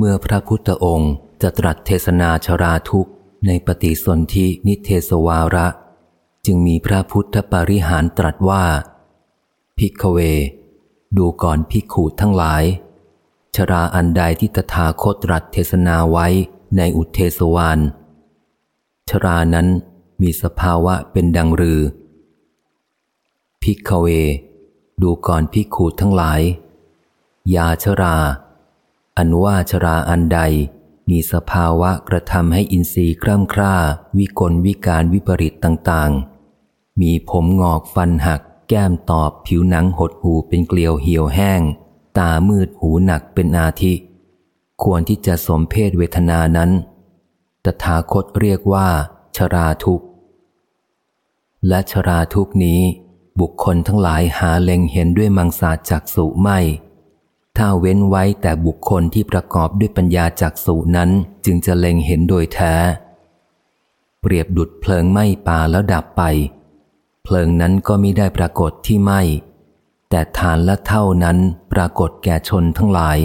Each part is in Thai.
เมื่อพระพุทธองค์จะตรัสเทศนาชราทุกในปฏิสนธินิเทศวาระ จึงมีพระพุทธปริหารตรัสว่า พิกเว ดูก่อนพิขูทั้งหลาย ชราอันใดที่ตถาคตตรัสเทศนาไว้ในอุเทศวานชรานั้นมีสภาวะเป็นดังรือ พิกเว ดูก่อนพิขูทั้งหลาย ยาชรา อันว่าชราอันใด มีสภาวะกระทำให้อินทรีย์คร่ำคร่า วิกลวิการวิปริตต่างๆ มีผมงอกฟันหัก แก้มตอบผิวหนังหดหูเป็นเกลียวเหี่ยวแห้ง ตามืดหูหนักเป็นอาทิ ควรที่จะสมเพศเวทนานั้น ตถาคตเรียกว่า ชราทุกข์ และชราทุกนี้ บุคคลทั้งหลายหาเล็งเห็นด้วยมังสาจักสุไม่ ถ้าเว้นไว้แต่บุคคลที่ประกอบด้วยปัญญาจักสูนั้นจึงจะเล็งเห็นโดยแท้ เปรียบดุดเพลิงไหม้ป่าแล้วดับไป เพลิงนั้นก็มิได้ปรากฏที่ไหม้แต่ฐานละเท่านั้นปรากฏแก่ชนทั้งหลาย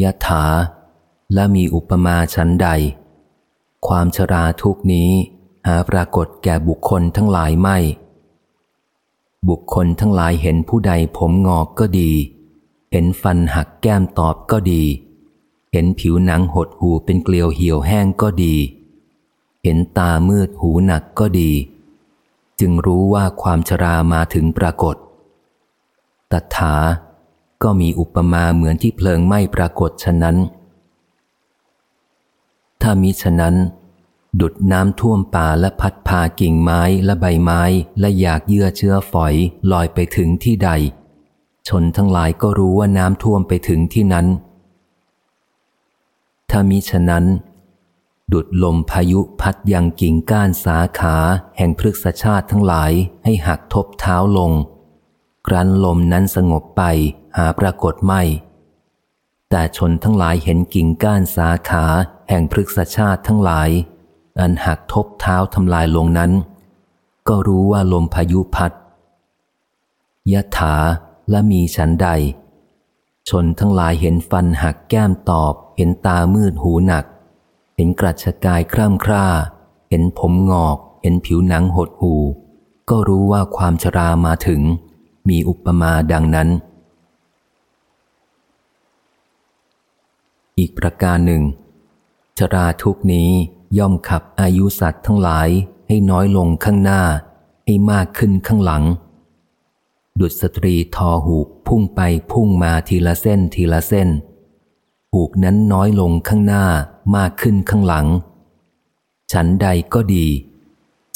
ยะถาและมีอุปมาชั้นใด ความชราทุกนี้หาปรากฏแก่บุคคลทั้งหลายไม่ บุคคลทั้งหลายเห็นผู้ใดผมงอกก็ดี เห็นฟันหักแก้มตอบก็ดี เห็นผิวหนังหดหูเป็นเกลียวเหี่ยวแห้งก็ดี เห็นตามืดหูหนักก็ดี จึงรู้ว่าความชรามาถึงปรากฏ ตัถาก็มีอุปมาเหมือนที่เพลิงไหม้ปรากฏฉะนั้น ถ้ามิฉะนั้น ดุดน้ำท่วมป่าและพัดพากิ่งไม้และใบไม้และอยากเยื่อเชื้อฝอยลอยไปถึงที่ใด ชนทั้งหลายก็รู้ว่าน้ำท่วมไปถึงที่นั้น ถ้ามิฉะนั้น ดุดลมพายุพัดยังกิ่งก้านสาขาแห่งพฤกษชาติทั้งหลายให้หักทบเท้าลง ครั้นลมนั้นสงบไปหาปรากฏไม่ แต่ชนทั้งหลายเห็นกิ่งก้านสาขาแห่งพฤกษชาติทั้งหลาย อันหักทบเท้าทำลายลงนั้น ก็รู้ว่าลมพายุพัดยะถา และมีฉันใด ชนทั้งหลายเห็นฟันหักแก้มตอบ เห็นตามืดหูหนัก เห็นกระชกายคร่ำคร่า เห็นผมงอก เห็นผิวหนังหดหู ก็รู้ว่าความชรามาถึง มีอุปมาดังนั้น อีกประการหนึ่ง ชราทุกนี้ย่อมขับอายุสัตว์ทั้งหลายให้น้อยลงข้างหน้า ให้มากขึ้นข้างหลัง ดุดสตรีทอหูกพุ่งไปพุ่งมาทีละเส้นทีละเส้น หูกนั้นน้อยลงข้างหน้ามากขึ้นข้างหลัง ฉันใดก็ดี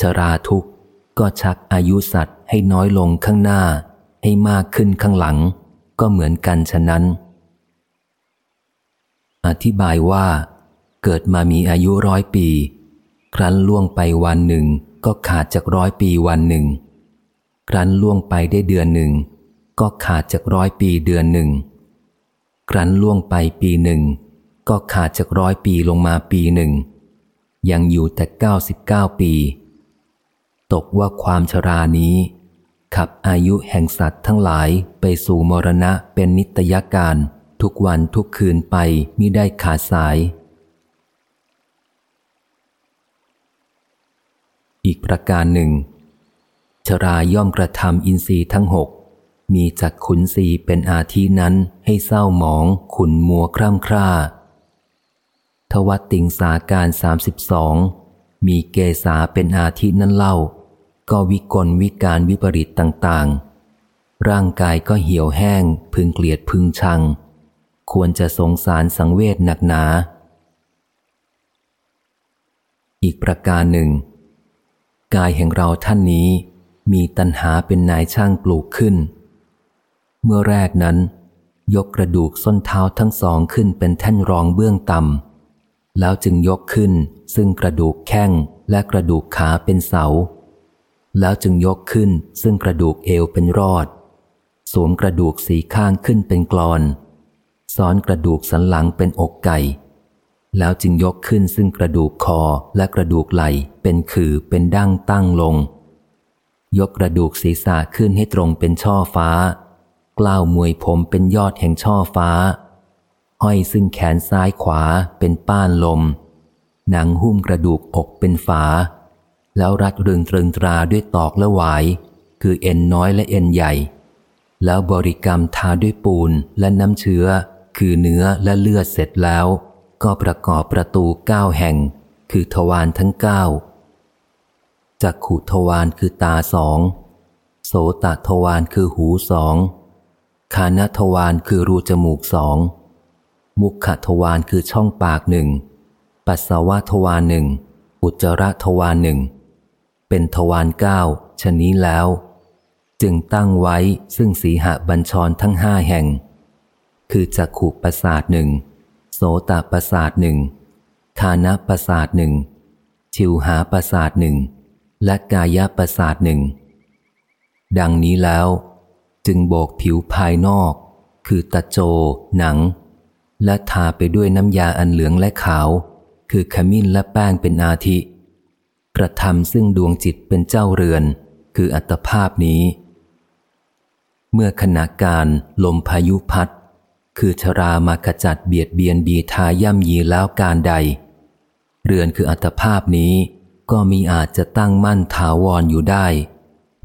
ชราทุกก็ชักอายุสัตว์ให้น้อยลงข้างหน้า ให้มากขึ้นข้างหลัง ก็เหมือนกันฉะนั้น อธิบายว่า เกิดมามีอายุร้อยปี ครั้นล่วงไปวันหนึ่งก็ขาดจากร้อยปีวันหนึ่ง ครั้นล่วงไปได้เดือนหนึ่ง ก็ขาดจากร้อยปีเดือนหนึ่ง ครั้นล่วงไปปีหนึ่ง ก็ขาดจากร้อยปีลงมาปีหนึ่ง ยังอยู่แต่เก้าสิบเก้าปี ตกว่าความชรานี้ ขับอายุแห่งสัตว์ทั้งหลายไปสู่มรณะเป็นนิตยการทุกวันทุกคืนไปมิได้ขาดสาย อีกประการหนึ่ง ชราย่อมกระทำอินทรีย์ทั้งหก มีจักขุนสีเป็นอาทินั้นให้เศร้าหมอง ขุนมัวคร่ำคร่า ทวัตติงสาการสามสิบสองมีเกษาเป็นอาทินั้นเล่า ก็วิกลวิการวิปริตต่างๆ ร่างกายก็เหี่ยวแห้ง พึงเกลียดพึงชัง ควรจะสงสารสังเวชหนักหนา อีกประการหนึ่ง กายแห่งเราท่านนี้ มีตัณหาเป็นนายช่างปลูกขึ้น เมื่อแรกนั้น ยกกระดูกส้นเท้าทั้งสองขึ้นเป็นแท่นรองเบื้องต่ำแล้วจึงยกขึ้นซึ่งกระดูกแข้งและกระดูกขาเป็นเสา แล้วจึงยกขึ้นซึ่งกระดูกเอวเป็นรอด สวมกระดูกสีข้างขึ้นเป็นกรอนซ้อนกระดูกสันหลังเป็นอกไก่ แล้วจึงยกขึ้นซึ่งกระดูกคอและกระดูกไหล่เป็นขือเป็นดั้งตั้งลง ยกกระดูกศีรษะขึ้นให้ตรงเป็นช่อฟ้า กล้าวมวยผมเป็นยอดแห่งช่อฟ้า ห้อยซึ่งแขนซ้ายขวาเป็นป้านลม หนังหุ้มกระดูกอกเป็นฝา แล้วรัดเรึงตรึงตราด้วยตอกและหวาย คือเอ็นน้อยและเอ็นใหญ่ แล้วบริกรรมทาด้วยปูนและน้ำเชื้อ คือเนื้อและเลือดเสร็จแล้ว ก็ประกอบประตูเก้าแห่ง คือทวารทั้งเก้า จักขุทวารคือตาสอง โสตทวารคือหูสองคานทวารคือรูจมูกสอง มุขทวารคือช่องปากหนึ่ง ปัสสาวะทวารหนึ่ง อุจจาระทวารหนึ่ง เป็นทวารเก้าชนี้แล้ว จึงตั้งไว้ซึ่งสีหบัญชรทั้งห้าแห่ง คือจักขุประสาทหนึ่ง โสตประสาทหนึ่งคานประสาทหนึ่ง ชิวหาประสาทหนึ่ง และกายประสาทหนึ่ง ดังนี้แล้ว จึงโบกผิวภายนอก คือตะโจ หนัง และทาไปด้วยน้ำยาอันเหลืองและขาว คือขมิ้นและแป้งเป็นอาทิกระทำซึ่งดวงจิตเป็นเจ้าเรือน คืออัตภาพนี้ เมื่อขณะการลมพายุพัด คือชรามาขจัดเบียดเบียนบีทาย่ำยีแล้วการใด เรือนคืออัตภาพนี้ ก็มีอาจจะตั้งมั่นถาวรออยู่ได้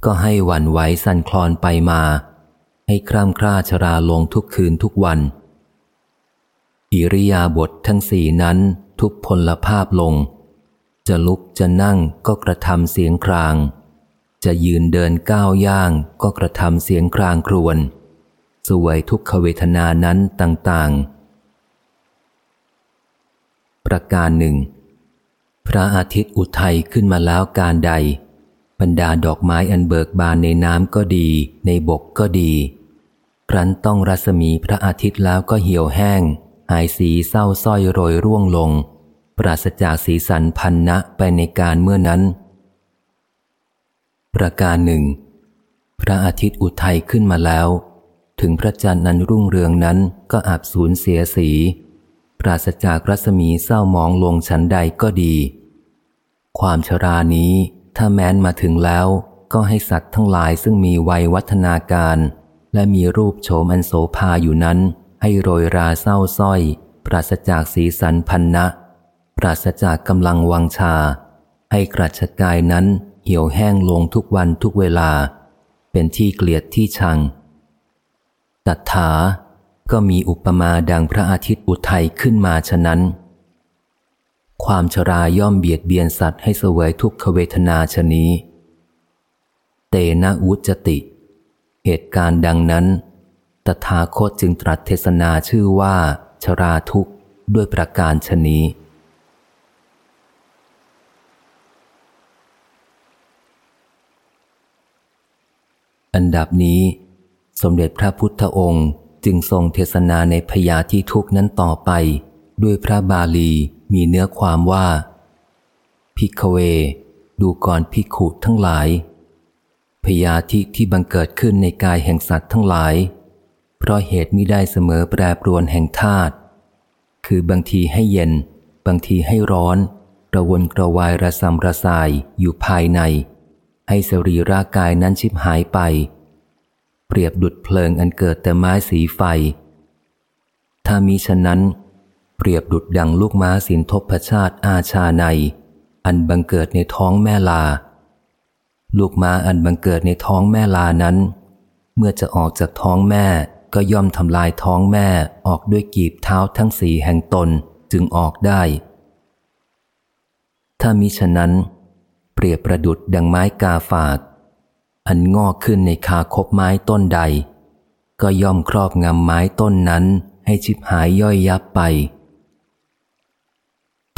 ก็ให้วันไหวสั่นคลอนไปมา ให้คร่ำคร่าชราลงทุกคืนทุกวัน อิริยาบถททั้งสี่นั้นทุกพลภาพลง จะลุกจะนั่งก็กระทำเสียงคราง จะยืนเดินก้าวย่างก็กระทำเสียงครางครวน สวยทุกขเวทนานั้นต่าง ๆ ประการหนึ่ง พระอาทิตย์อุทัยขึ้นมาแล้วการใด บรรดาดอกไม้อันเบิกบานในน้ำก็ดี ในบกก็ดี ครั้นต้องรัศมีพระอาทิตย์แล้วก็เหี่ยวแห้ง หายสีเศร้าส้อยโรยร่วงลง ปราศจากสีสันพันนะไปในการเมื่อนั้น ประการหนึ่ง พระอาทิตย์อุทัยขึ้นมาแล้ว ถึงพระจันทร์นั้นรุ่งเรืองนั้นก็อาบสูญเสียสี ราศจากรัศมีเศร้ามองลงชั้นใดก็ดี ความชรานี้ถ้าแม้นมาถึงแล้วก็ให้สัตว์ทั้งหลายซึ่งมีวัยวัฒนาการ และมีรูปโฉมอันโสภาอยู่นั้น ให้โรยราเศร้าส้อย ปราศจากสีสันพันนะ ปราศจากกำลังวังชา ให้กระชกายนั้นเหี่ยวแห้งลงทุกวันทุกเวลา เป็นที่เกลียดที่ชังตัดถา ก็มีอุปมาดังพระอาทิตย์อุทัยขึ้นมาฉะนั้น ความชราย่อมเบียดเบียนสัตว์ให้เสวยทุกขเวทนาชนี้ เตนะวุจติ เหตุการณ์ดังนั้น ตถาคตจึงตรัสเทศนาชื่อว่า ชราทุกข์ด้วยประการชนี้อันดับนี้ สมเด็จพระพุทธองค์ จึงทรงเทศนาในพยาที่ทุกนั้นต่อไป ด้วยพระบาลีมีเนื้อความว่า พิกเว ดูก่อนพิขุทั้งหลาย พยาธิที่บังเกิดขึ้นในกายแห่งสัตว์ทั้งหลาย เพราะเหตุมิได้เสมอแปรปรวนแห่งธาตุคือบางทีให้เย็น บางทีให้ร้อนระวนกระวายระสำระสายอยู่ภายใน ให้สรีร่างกายนั้นชิบหายไป เปรียบดุดเพลิงอันเกิดแต่ไม้สีไฟ ถ้ามีฉะนั้น เปรียบดุดดังลูกม้าสินทพชาติอาชาใน อันบังเกิดในท้องแม่ลา ลูกม้าอันบังเกิดในท้องแม่ลานั้น เมื่อจะออกจากท้องแม่ก็ย่อมทำลายท้องแม่ออกด้วยกีบเท้าทั้งสี่แห่งตนจึงออกได้ ถ้ามิฉะนั้น เปรียบประดุดดังไม้กาฝาก อันงอกขึ้นในคาคบไม้ต้นใด ก็ย่อมครอบงำไม้ต้นนั้นให้ชิบหายย่อยยับไป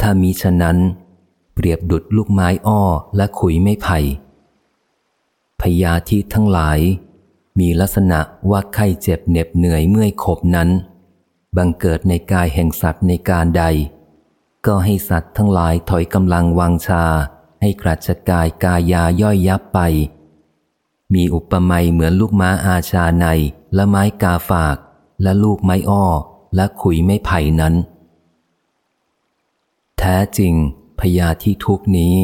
ถ้ามีฉะนั้น เปรียบดุดลูกไม้อ้อและขุยไม่ไผ่พยาธิทั้งหลาย มีลักษณะว่าไข้เจ็บเหน็บเหนื่อยเมื่อยขบนั้น บังเกิดในกายแห่งสัตว์ในการใด ก็ให้สัตว์ทั้งหลายถอยกำลังวางชาให้กระจกายกายาย่อยยับไป มีอุปมาเหมือนลูกม้าอาชาใน และไม้กาฝาก และลูกไม้อ้อ และขุยไม่ไผ่นั้น แท้จริงพยาที่ทุกนี้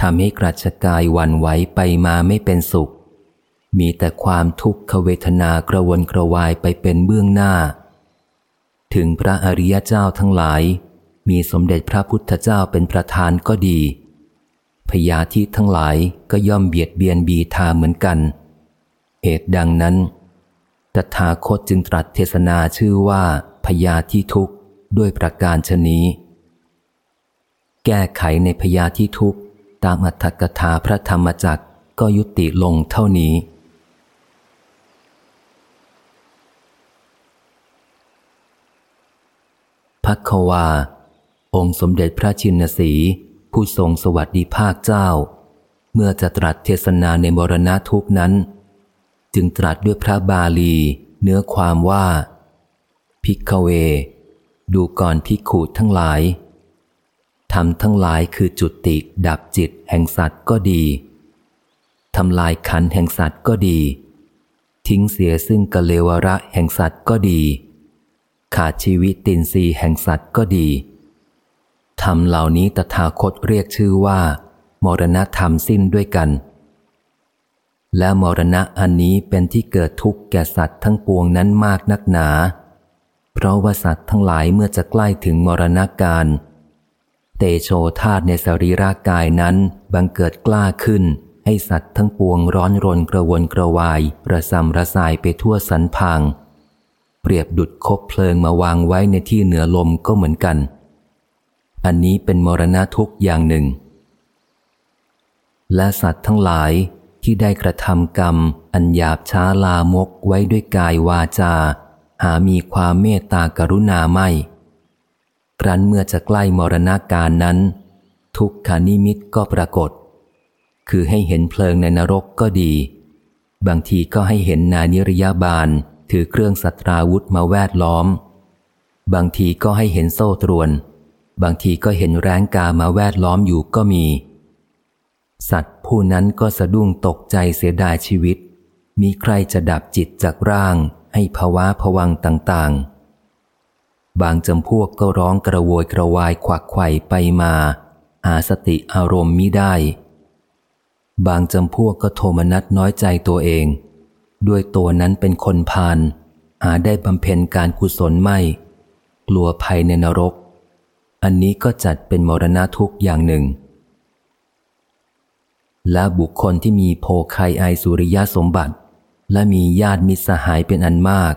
ทำให้กรัชกายวันไหวไปมาไม่เป็นสุข มีแต่ความทุกขเวทนากระวนกระวายไปเป็นเบื้องหน้า ถึงพระอริยเจ้าทั้งหลาย มีสมเด็จพระพุทธเจ้าเป็นประธานก็ดี พยาธิทั้งหลายก็ย่อมเบียดเบียนบีทาเหมือนกัน เหตุดังนั้น ตถาคตจึงตรัสเทศนาชื่อว่าพยาธิทุกข์ด้วยประการชนี้ แก้ไขในพยาธิทุกข์ตามอัตถกถาพระธรรมจักก็ยุติลงเท่านี้ พักวา องค์สมเด็จพระชินสี ผู้ทรงสวัสดิภาคเจ้า เมื่อจะตรัสเทศนาในมรณะทุกนั้น จึงตรัสด้วยพระบาลี เนื้อความว่า พิกเว ดูก่อนพิขูทั้งหลายทำทั้งหลายคือจุติดับจิตแห่งสัตว์ก็ดีทำลายขันแห่งสัตว์ก็ดี ทิ้งเสียซึ่งกะเลวระแห่งสัตว์ก็ดี ขาดชีวิตตินรีแห่งสัตว์ก็ดี ทำเหล่านี้ตถาคตเรียกชื่อว่า มรณะธรรมสิ้นด้วยกัน และมรณะอันนี้เป็นที่เกิดทุกข์แก่สัตว์ทั้งปวงนั้นมากนักหนา เพราะว่าสัตว์ทั้งหลายเมื่อจะใกล้ถึงมรณาการ เตโชธาตในสรีรากายนั้นบังเกิดกล้าขึ้น ให้สัตว์ทั้งปวงร้อนรนกระวนกระวายระสำระสายไปทั่วสันพางเปรียบดุดคบเพลิงมาวางไว้ในที่เหนือลมก็เหมือนกัน อันนี้เป็นมรณะทุกอย่างหนึ่ง และสัตว์ทั้งหลายที่ได้กระทำกรรม อันหยาบช้าลามกไว้ด้วยกายวาจา หามีความเมตตากรุณาไม่ ครั้นเมื่อจะใกล้มรณาการนั้น ทุกขานิมิตก็ปรากฏ คือให้เห็นเพลิงในนรกก็ดี บางทีก็ให้เห็นนานิรยาบาลถือเครื่องสัตราวุธมาแวดล้อม บางทีก็ให้เห็นโซ่ตรวน บางทีก็เห็นแร้งกามาแวดล้อมอยู่ก็มี สัตว์ผู้นั้นก็สะดุ้งตกใจเสียดายชีวิต มีใครจะดับจิตจากร่าง ให้ภาวะผวังต่างๆ บางจำพวกก็ร้องกระโวยกระวายควักไข่ไปมา หาสติอารมณ์มิได้ บางจำพวกก็โทมนัสน้อยใจตัวเอง ด้วยตัวนั้นเป็นคนพาลหาได้บำเพ็ญการกุศลไม่ กลัวภัยในนรก อันนี้ก็จัดเป็นมรณะทุกอย่างหนึ่ง และบุคคลที่มีโพคายไอสุริยสมบัติ และมีญาติมิตรสหายเป็นอันมาก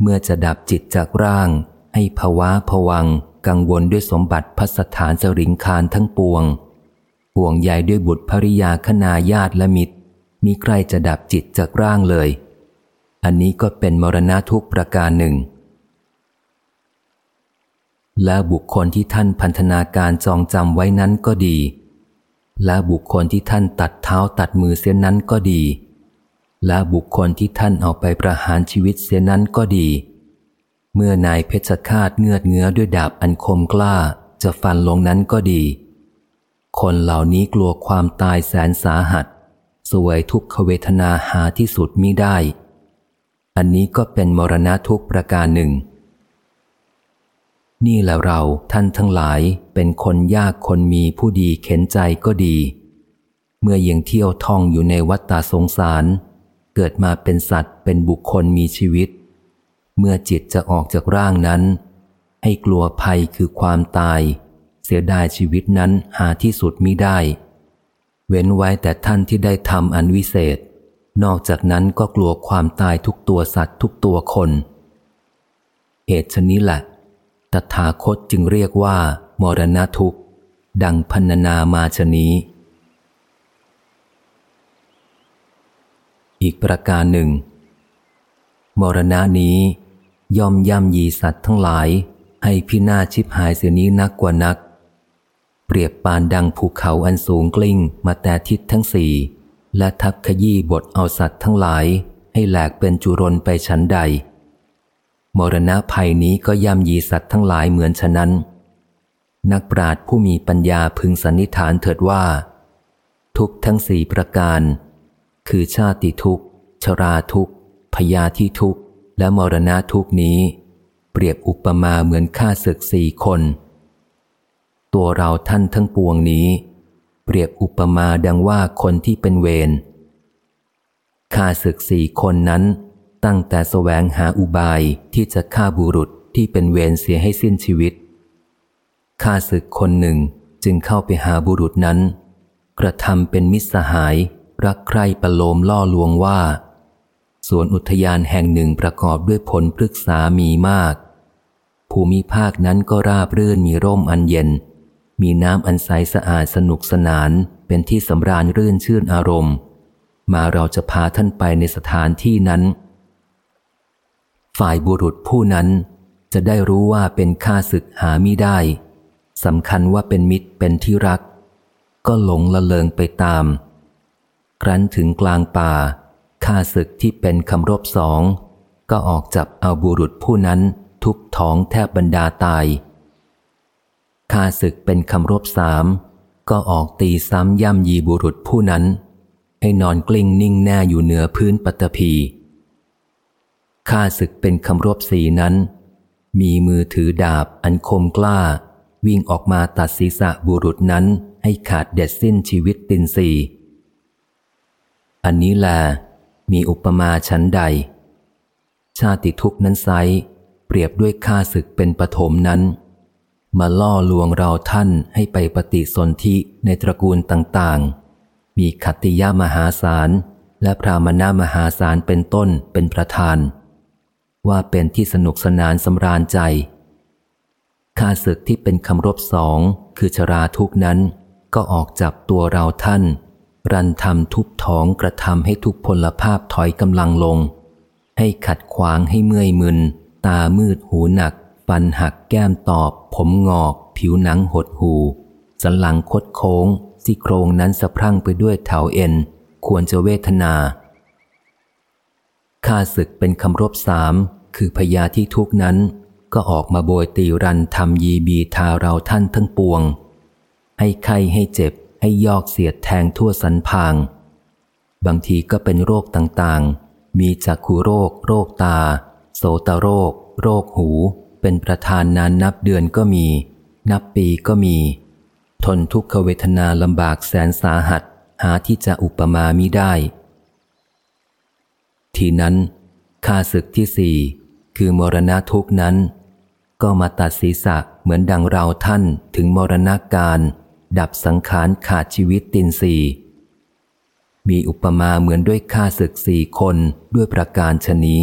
เมื่อจะดับจิตจากร่าง ให้ภาวะผวัง กังวลด้วยสมบัติพัสถานสริงคารทั้งปวง ห่วงใยด้วยบุตรภริยาคณาญาติและมิตร มีใครจะดับจิตจากร่างเลย อันนี้ก็เป็นมรณะทุกประการหนึ่ง และบุคคลที่ท่านพันธนาการจองจำไว้นั้นก็ดี และบุคคลที่ท่านตัดเท้าตัดมือเสียนั้นก็ดี และบุคคลที่ท่านเอาไปประหารชีวิตเสียนั้นก็ดี เมื่อนายเพชฌฆาตเงือดเงื้อด้วยดาบอันคมกล้าจะฟันลงนั้นก็ดี คนเหล่านี้กลัวความตายแสนสาหัส สวยทุกขเวทนาหาที่สุดมิได้ อันนี้ก็เป็นมรณะทุกประการหนึ่ง นี่แหละเราท่านทั้งหลายเป็นคนยากคนมีผู้ดีเข็นใจก็ดี เมื่อยังเที่ยวท่องอยู่ในวัฏฏสงสาร เกิดมาเป็นสัตว์เป็นบุคคลมีชีวิต เมื่อจิตจะออกจากร่างนั้น ให้กลัวภัยคือความตาย เสียดายชีวิตนั้นหาที่สุดมิได้ เว้นไว้แต่ท่านที่ได้ทำอันวิเศษ นอกจากนั้นก็กลัวความตายทุกตัวสัตว์ทุกตัวคน เหตุชนี้แหละ ตถาคตจึงเรียกว่า มรณะทุกดังพันนามาชนี้ อีกประการหนึ่ง มรณะนี้ย่อมย่ำยีสัตว์ทั้งหลาย ให้พินาชิบหายเสียนี้นักกว่านัก เปรียบปานดังภูเขาอันสูงกลิ้งมาแต่ทิศทั้งสี่ และทับขยี้บทเอาสัตว์ทั้งหลายให้แหลกเป็นจุรนไปชั้นใด มรณะภัยนี้ก็ย่ำยีสัตว์ทั้งหลายเหมือนฉะนั้น นักปราชญ์ผู้มีปัญญาพึงสันนิษฐานเถิดว่า ทุกทั้งสี่ประการ คือชาติทุกชราทุกพยาธิทุกและมรณะทุกนี้ เปรียบอุปมาเหมือนข้าศึกสี่คน ตัวเราท่านทั้งปวงนี้ เปรียบอุปมาดังว่าคนที่เป็นเวรข้าศึกสี่คนนั้น ตั้งแต่แสวงหาอุบายที่จะฆ่าบุรุษที่เป็นเวรเสียให้สิ้นชีวิตข้าศึกคนหนึ่งจึงเข้าไปหาบุรุษนั้น กระทำเป็นมิตรสหาย รักใคร่ประโลมล่อลวงว่าสวนอุทยานแห่งหนึ่งประกอบด้วยผลพฤกษามีมาก ภูมิภาคนั้นก็ราบรื่นมีร่มอันเย็น มีน้ำอันใสสะอาดสนุกสนานเป็นที่สำราญรื่นชื่นอารมณ์ มาเราจะพาท่านไปในสถานที่นั้น ฝ่ายบุรุษผู้นั้นจะได้รู้ว่าเป็นข้าศึกหามิได้สำคัญว่าเป็นมิตรเป็นที่รัก ก็หลงละเลงไปตาม ครั้นถึงกลางป่าข้าศึกที่เป็นคำรบสอง ก็ออกจับเอาบุรุษผู้นั้นทุบท้องแทบบรรดาตายข้าศึกเป็นคำรบสาม ก็ออกตีซ้ำย่ำยีบุรุษผู้นั้น ให้นอนกลิ้งนิ่งแน่อยู่เหนือพื้นปัตภี ข้าศึกเป็นคำรบสีนั้น มีมือถือดาบอันคมกล้า วิ่งออกมาตัดศีรษะบุรุษนั้นให้ขาดเด็ดสิ้นชีวิตตินสีอันนี้แหละมีอุปมาชั้นใด ชาติทุกนั้นไซเปรียบด้วยข้าศึกเป็นปฐมนั้น มาล่อลวงเราท่านให้ไปปฏิสนธิในตระกูลต่างๆ มีขัตติยามหาศาลและพรามณามหาศาลเป็นต้นเป็นประธาน ว่าเป็นที่สนุกสนานสำราญใจข้าศึกที่เป็นคำรบสองคือชราทุกนั้น ก็ออกจับตัวเราท่าน รันทำทุบท้องกระทำให้ทุกพลภาพถอยกำลังลง ให้ขัดขวางให้เมื่อยมึน ตามืดหูหนัก ฟันหักแก้มตอบ ผมงอก ผิวหนังหดหู สันหลังคดโค้งซี่โครงนั้นสะพรั่งไปด้วยเถาเอ็น ควรจะเวทนาข้าศึกเป็นคำรบสาม คือพยาที่ทุกนั้น ก็ออกมาโบยตีรันทำยีบีทาเราท่านทั้งปวง ให้ไข้ให้เจ็บ ให้ยอกเสียดแทงทั่วสันพาง บางทีก็เป็นโรคต่างๆ มีจักขุโรค โรคตา โสตโรค โรคหู เป็นประธานนานนับเดือนก็มี นับปีก็มี ทนทุกขเวทนาลำบากแสนสาหัส หาที่จะอุปมามิได้ ทีนั้นข้าศึกที่สี่ คือมรณะทุกนั้น ก็มาตัดศีรษะเหมือนดังเราท่านถึงมรณาการ ดับสังขารขาดชีวิตตินสีมีอุปมาเหมือนด้วยฆ่าศึกสี่คนด้วยประการชนี้